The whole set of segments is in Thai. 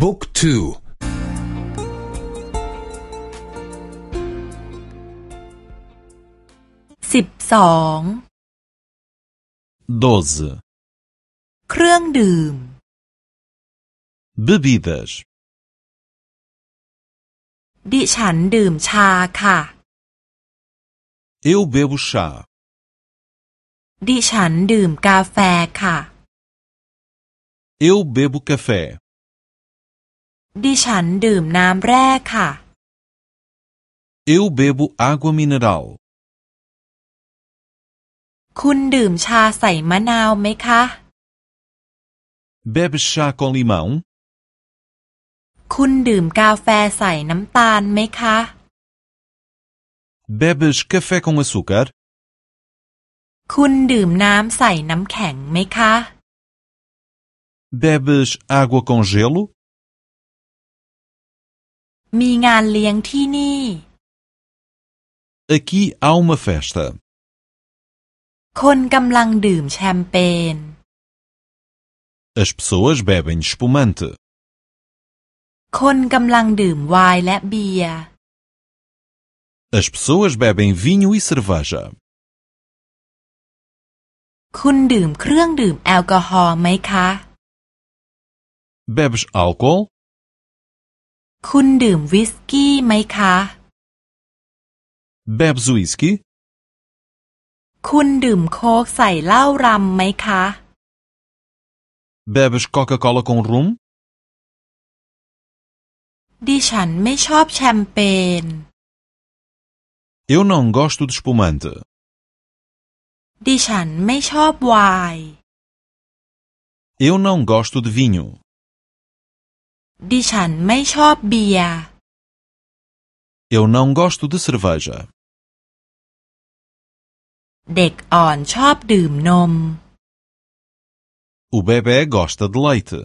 บุ๊กทูสิบสอง doze เครื่องดื่ม bebidas ดิฉันดื่มชาค่ะ eu bebo chá ดิฉันดื่มกาแฟค่ะ eu bebo café ดิฉันดื่มน้ำแร่ค่ะ eu bebo água mineral คุณดื่มชาใส่มะนาวไหมคะ bebes chá com limão คุณดื่มกาแฟใส่น้ำตาลไหมคะ bebes café com açúcar คุณดื่มน้ำใส่น้ำแข็งไหมคะ bebes água com gelo มีงานเลี้ยงที่นี่ aqui há uma festa คนกำลังดื่มแชมเปญ as pessoas bebem espumante คนกำลังดื่มไวน์และเบียร์ as pessoas bebem vinho e cerveja คุณดื่มเครื่องดื่มแอลกอฮอล์ไหมคะ bebes álcool คุณดื่มวิสกี้ไหมคะ bebes whisky คุณดื่มโค้กใส่เหล้ารำไหมคะ bebes Coca-Cola com rum ดิฉันไม่ชอบแชมเปญ eu não gosto de espumante ดิฉันไม่ชอบไวน์ eu não gosto de vinho ดิฉันไม่ชอบเบียร์ eu não gosto de cerveja เด็กอ่อนชอบดื่มนม o bebê gosta de leite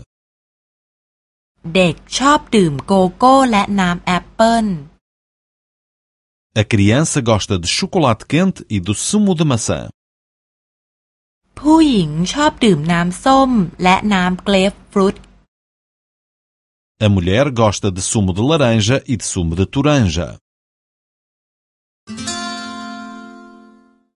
เด็กชอบดื่มโกโก้และน้ำแอปเปิ้ล a criança gosta de chocolate quente e do sumo de maçã ผู้หญิงชอบดื่มน้ำส้มและน้ำเกรฟฟรุต a mulher gosta de sumo de laranja e de sumo de toranja